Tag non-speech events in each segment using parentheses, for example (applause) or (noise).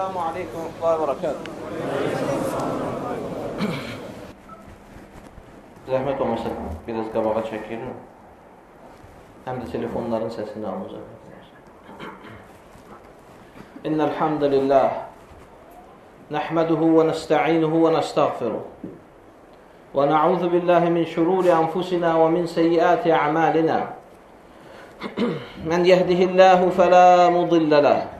السلام عليكم ورحمة الله وبركاته Zahmet olmasa biraz kabağa çekilir mi? Hem de telefonların sesini alınca. İnnel hamdelillah Nehmeduhu ve nesta'inuhu ve nestağfiruhu ونعوذ بالله billahi min şururi anfusina سيئات min من يهده الله فلا مضل له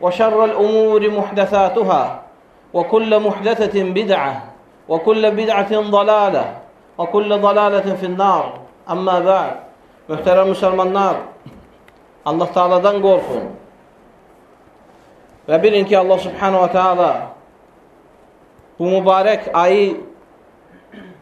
وشر الأمور محدثاتها وكل محدثة بدعة وكل بدعة ضلالة وكل ضلالة في النار أما بعد محترم مسلم النار الله تعالى دنقوركم وبرين كي الله سبحانه وتعالى bu mübarek ayı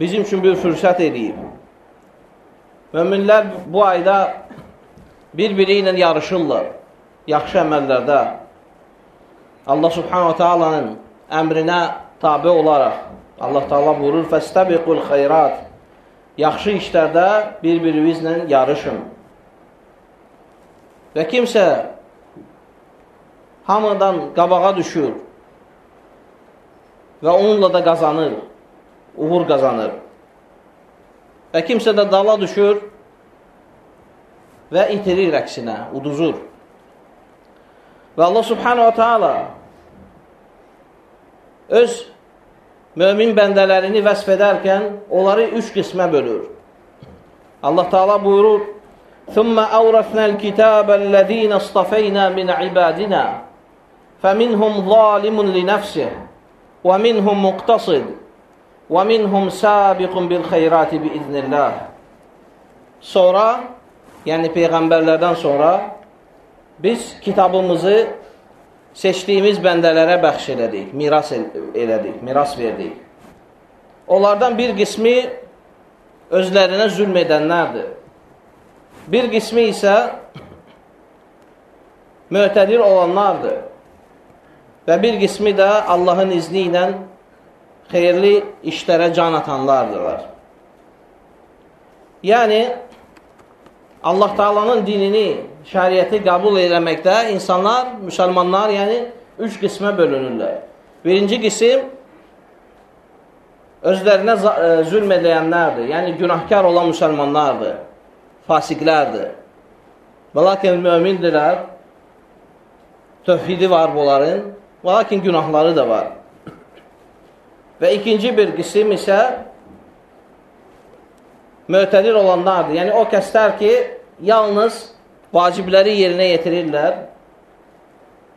bizim için bir fırsat edeyim. Müminler bu ayda birbiriyle yarışırlar. Yakşı emellerde. Allah Subhanahu Taala'nın əmrinə tabe olaraq Allah Taala buyurur: "Fəstəbiqul xeyrat." Yaxşı işlərdə bir-birinizlə yarışın. Və kimsə hamıdan qabağa düşür və onunla da qazanır, uğur qazanır. Və kimsə də dala düşür və itirir əksinə, uduzur. Və Allah subhanahu wa ta'ala öz mömin bəndələrini vəsf edərkən onları üç qismə bölür. Allah Taala buyurur: "Thumma awrafna al-kitaba alladhina istafayna min ibadina faminhum zalimun li nafsihi wa minhum muqtasid wa minhum sabiqun bil khayrati bi iznillah." Sonra, yəni peyğəmbərlərdən sonra biz kitabımızı seçdiyimiz bəndələrə bəxş elədik, miras elədik, miras verdik. Onlardan bir qismi özlərinə zülm edənlərdir. Bir qismi isə mötədir olanlardır. Və bir qismi də Allahın izni ilə xeyirli işlərə can atanlardırlar. Yəni, Allah Taalanın dinini, şəriəti qəbul eləməkdə insanlar, müsəlmanlar, yəni üç qismə bölünürlər. Birinci qism özlərinə zülm edənlərdir, yəni günahkar olan müsəlmanlardır, fasiqlərdir. Və lakin mömindirlər, tövhidi var bunların, və lakin günahları da var. Və ikinci bir qism isə mötədir olanlardır. Yəni o kəslər ki, yalnız vacibləri yerinə yetirirlər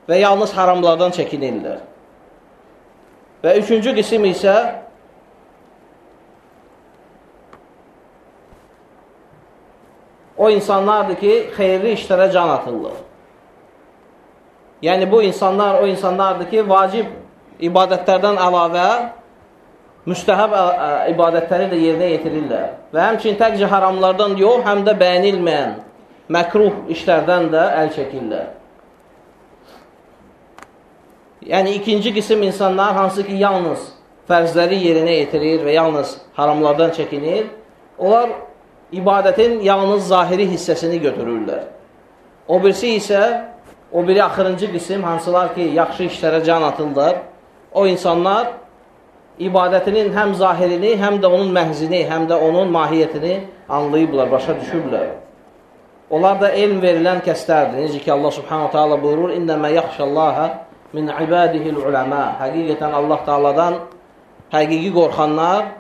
və yalnız haramlardan çəkinirlər. Və üçüncü qism isə o insanlardır ki, xeyirli işlərə can atırlar. Yəni bu insanlar o insanlardır ki, vacib ibadətlərdən əlavə müstəhəb ibadətləri də yerinə yetirirlər. Və həmçin təkcə haramlardan yox, həm də bəyənilməyən məkruh işlərdən də əl çəkirlər. Yəni ikinci qism insanlar hansı ki, yalnız fərzləri yerinə yetirir və yalnız haramlardan çəkinir, onlar ibadətin yalnız zahiri hissəsini götürürlər. O birisi isə, o biri axırıncı qism, hansılar ki, yaxşı işlərə can atırlar, o insanlar ibadətinin həm zahirini, həm də onun məhzini, həm də onun mahiyyətini anlayıblar, başa düşüblər. Onlar da elm verilən kəslərdir. Necə ki, Allah subhanahu ta'ala buyurur, İnnəmə yaxşəllaha min ibadihil uləmə. Həqiqətən Allah Taala'dan həqiqi qorxanlar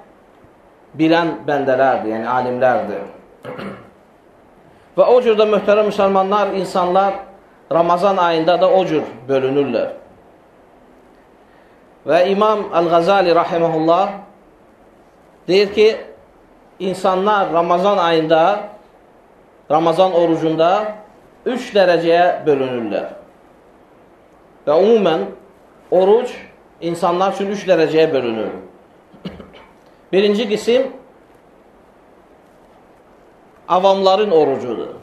bilən bəndələrdir, yəni alimlərdir. Və o cür də möhtərəm müsəlmanlar, insanlar Ramazan ayında da o cür bölünürlər. Və İmam Əl-Ğazali rahimehullah deyir ki, insanlar Ramazan ayında, Ramazan orucunda üç dərəcəyə bölünürlər. Və umumən oruc insanlar üçün üç dərəcəyə bölünür. Birinci qisim avamların orucudur.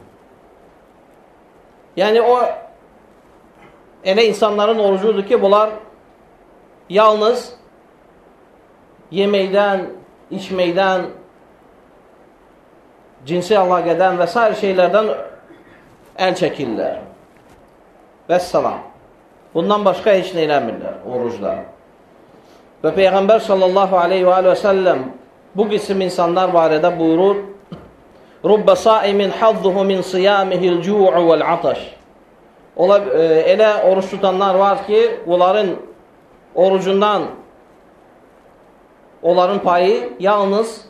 Yəni o elə insanların orucudur ki, bunlar yalnız yeməkdən, içməkdən, cinsi əlaqədən və s. şeylərdən əl çəkirlər. Vəssalam. Bundan başqa heç nə eləmirlər orucda. Və Peyğəmbər sallallahu aleyhi və, və səlləm bu qisim insanlar barədə buyurur, Rubbə saimin hazzuhu min siyamihil cu'u vəl ataş. Ola, e, elə oruç tutanlar var ki, onların orucundan onların payı yalnız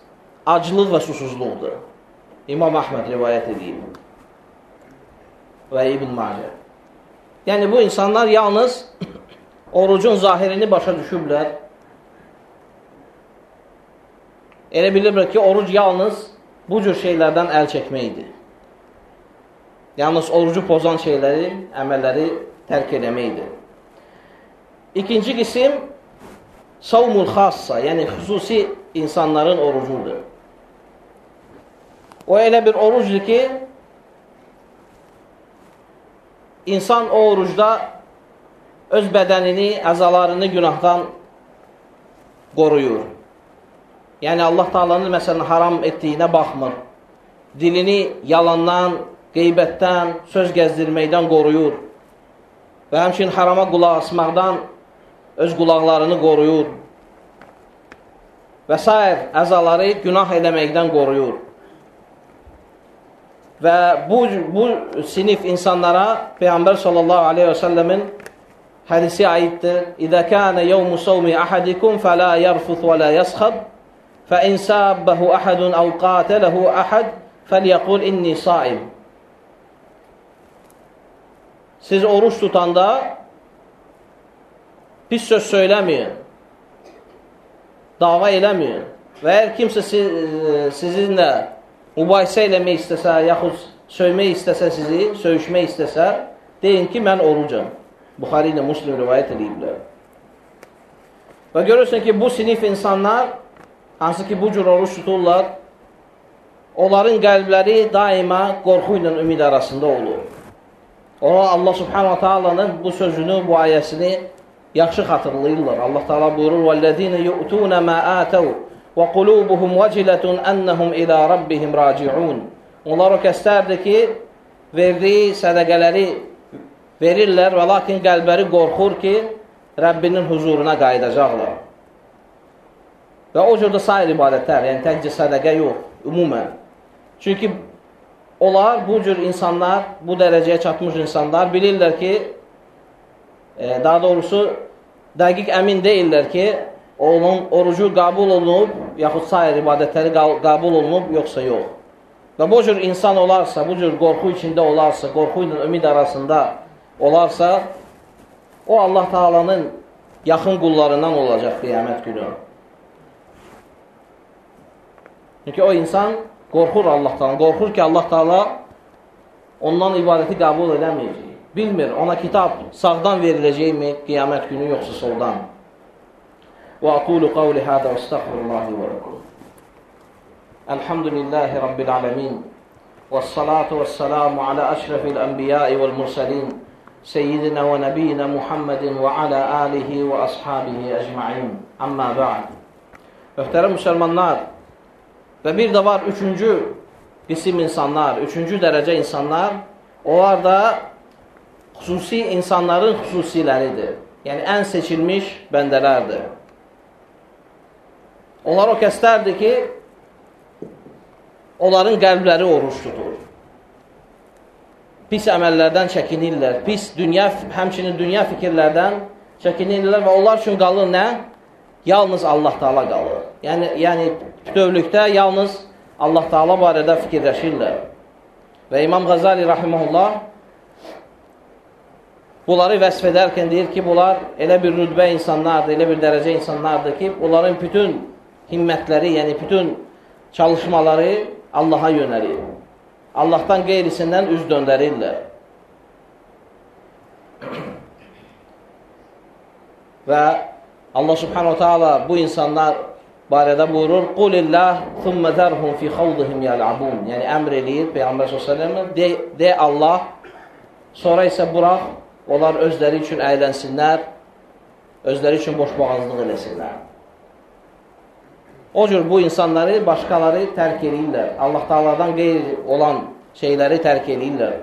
aclıq və susuzluqdur. İmam Əhməd rivayət edeyim. Və İbn Macə. Yəni bu insanlar yalnız (coughs) orucun zahirini başa düşüblər. Elə bilirlər ki, oruc yalnız bu cür şeylərdən əl çəkməkdir. Yalnız orucu pozan şeyləri, əməlləri tərk eləməkdir. İkinci qisim savmul xassa, yəni xüsusi insanların orucudur. O elə bir orucdur ki, insan o orucda öz bədənini, əzalarını günahdan qoruyur. Yəni Allah Taala'nın məsələn haram etdiyinə baxmır. Dilini yalandan, qeybətdən, söz gəzdirməkdən qoruyur. Və həmçinin harama qulaq asmaqdan öz qulaqlarını qoruyur. Və s. əzaları günah eləməkdən qoruyur. Və bu, bu sinif insanlara Peyğəmbər sallallahu aleyhi və səlləmin hədisi aiddir. İzə kənə yevmu savmi ahadikum fələ yərfuth və lə yəsxab in səbbəhu ahadun əv qatələhu ahad fəliyəqul inni saim. Siz oruç tutanda pis söz söyləməyin, dava eləməyin və əgər kimsə siz, sizinlə mübahisə eləmək istəsə, yaxud söymək istəsə sizi, söyüşmək istəsə, deyin ki, mən orucam. Buxari ilə Muslim rivayət ediblər. Və görürsən ki, bu sinif insanlar, hansı ki, bu cür oruç tuturlar, onların qəlbləri daima qorxu ilə ümid arasında olur. Ona Allah subhanahu ta'alanın bu sözünü, bu ayəsini yaxşı xatırlayırlar. Allah ta'ala buyurur, وَالَّذ۪ينَ يُؤْتُونَ مَا آتَوْا qulubuhum vəcilətun ennəhum ilə rabbihim raciun. Onlar o kəslərdir ki, verdiyi sədəqələri verirlər və lakin qəlbləri qorxur ki, Rəbbinin huzuruna qayıdacaqlar. Və o cürdə sair ibadətlər, yəni təkcə sədəqə yox, ümumən. Çünki onlar, bu cür insanlar, bu dərəcəyə çatmış insanlar bilirlər ki, e, daha doğrusu dəqiq əmin deyirlər ki, onun orucu qəbul olunub, yaxud sair ibadətləri qəbul olunub, yoxsa yox. Və bu cür insan olarsa, bu cür qorxu içində olarsa, qorxu ilə ümid arasında olarsa, o Allah Taalanın yaxın qullarından olacaq qiyamət günü. Çünki o insan qorxur Allahdan, qorxur ki, Allah Taala ondan ibadəti qəbul edəməyəcək. Bilmir, ona kitab sağdan veriləcəkmi qiyamət günü, yoxsa soldan. وأقول قولي هذا واستغفر الله ولكم الحمد لله رب العالمين والصلاة والسلام على أشرف الأنبياء والمرسلين سيدنا ونبينا محمد وعلى آله وأصحابه أجمعين أما بعد Möhtərəm müsəlmanlar və bir də var üçüncü qisim insanlar, üçüncü dərəcə insanlar, onlar da xüsusi insanların xüsusiləridir. Yəni, ən seçilmiş bəndələrdir. Onlar o kəslərdir ki, onların qəlbləri oruç tutur. Pis əməllərdən çəkinirlər, pis dünya, həmçinin dünya fikirlərdən çəkinirlər və onlar üçün qalır nə? Yalnız Allah Taala qalır. Yəni yəni bütövlükdə yalnız Allah Taala barədə fikirləşirlər. Və İmam Qazali rahimehullah bunları vəsf edərkən deyir ki, bunlar elə bir rütbə insanlardır, elə bir dərəcə insanlardır ki, onların bütün himmətləri, yəni bütün çalışmaları Allaha yönəlir. Allahdan qeyrisindən üz döndərirlər. Və Allah subhanahu taala bu insanlar barədə buyurur: "Qulillah thumma zərhum fi xawdihim yəl'abun." Yəni əmr eləyir Peyğəmbər sallallahu de, de Allah sonra isə burax onlar özləri üçün əylənsinlər, özləri üçün boşboğazlıq eləsinlər. O cür bu insanları başqaları tərk edirlər. Allah Taala'dan qeyri olan şeyləri tərk edirlər.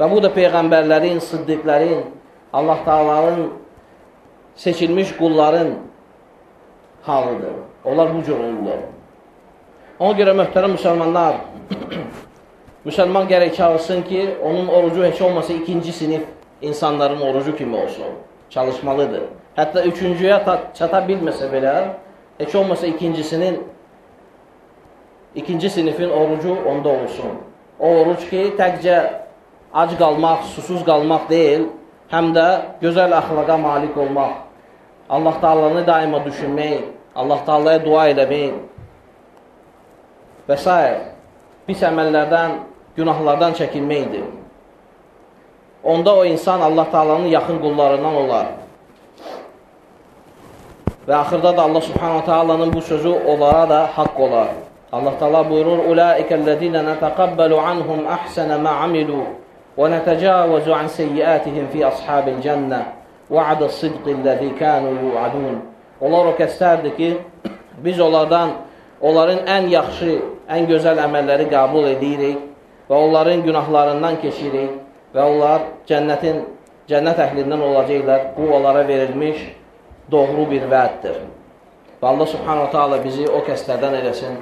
Və bu da peyğəmbərlərin, siddiqlərin, Allah Taala'nın seçilmiş qulların halıdır. Onlar bu cür olurlar. Ona görə möhtərəm müsəlmanlar, (clears throat) müsəlman gərək çalışsın ki, onun orucu heç olmasa ikinci sinif insanların orucu kimi olsun. Çalışmalıdır. Hətta üçüncüyə çata bilməsə belə, heç olmasa ikincisinin ikinci sinifin orucu onda olsun. O oruc ki, təkcə ac qalmaq, susuz qalmaq deyil, həm də gözəl əxlaqa malik olmaq, Allah Taala'nı daima düşünmək, Allah Taala'ya dua eləmək və s. pis əməllərdən, günahlardan çəkinməkdir. Onda o insan Allah Taala'nın yaxın qullarından olar. Və axırda da Allah Subhanahu Taala'nın bu sözü onlara da haqq olar. Allah Taala buyurur: "Ulaikellezine netaqabbalu anhum ahsana ma amilu və netecavazu an seyyiatihim fi ashabil cennə. Va'das-sidqillazi kanu yu'adun." Onlar o kəslərdir ki, biz onlardan onların ən yaxşı, ən gözəl əməlləri qəbul edirik və onların günahlarından keçirik və onlar cənnətin cənnət əhlindən olacaqlar. Bu onlara verilmiş doğru bir vəddir. Və Allah subhanahu ta'ala bizi o kəslərdən eləsin.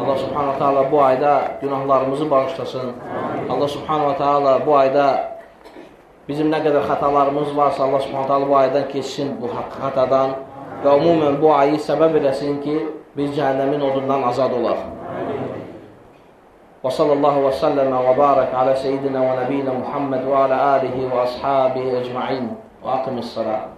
Allah subhanahu ta'ala bu ayda günahlarımızı bağışlasın. Allah subhanahu ta'ala bu ayda bizim nə qədər xətalarımız varsa Allah subhanahu ta'ala bu aydan keçsin bu xətadan və umumən bu ayı səbəb eləsin ki, biz cəhənnəmin odundan azad olaq. Və sallallahu və səlləmə və barək alə seyyidinə və nəbiyinə Muhammed və alə alihi və ashabi ecma'in və aqimis salam.